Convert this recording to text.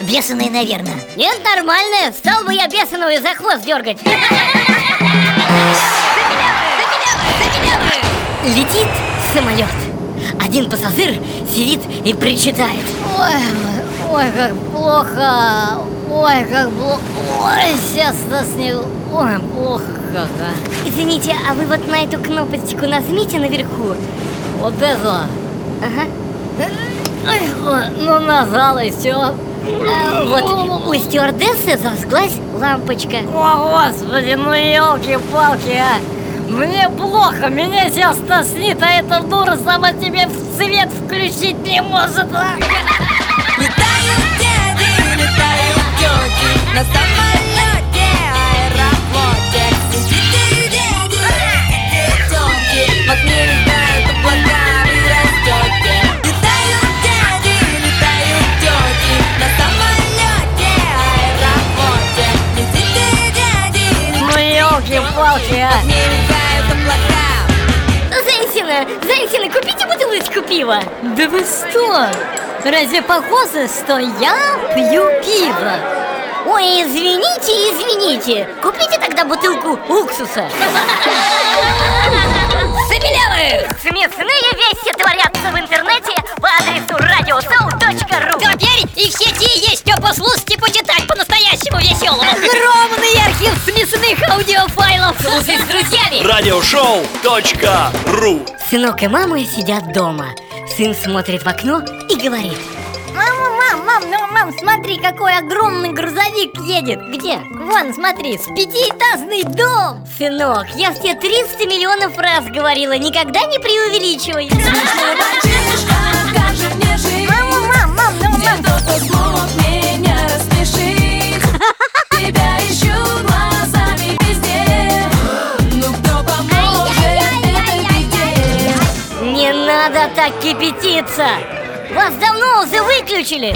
бешеные, наверное. Нет, нормальная, стал бы я бешеную за хвост дергать. Летит самолет. Один пассажир сидит и причитает. Ой, ой, как плохо. Ой, как плохо Ой, сейчас заснил Ой, плохо как, а. Извините, а вы вот на эту кнопочку нажмите наверху? Вот это. Ага. Ой, ой, ну нажала и все А, Вот у стюардессы зажглась лампочка. О, господи, ну елки-палки, а! Мне плохо, меня сейчас тошнит, а эта дура сама тебе в свет включить не может а? Ну елки-палки, а в окне летают облака Женщина, женщина, купите бутылочку пива Да вы что? Разве похоже, что я пью пиво? Ой, извините, извините Купите тогда бутылку уксуса Забелявых! Смешные вещи творятся в интернете по адресу radioshow.ru Теперь и в сети есть что послушать и почитать по-настоящему веселому Огромный архив смешных аудиофайлов. Слушай с друзьями. Радиошоу.ру Сынок и мама сидят дома. Сын смотрит в окно и говорит. Мама, мам, мам, ну мам, смотри, какой огромный грузовик едет. Где? Вон, смотри, с пятиэтажный дом. Сынок, я все 300 миллионов раз говорила Никогда не преувеличивай так кипятиться. Вас давно уже выключили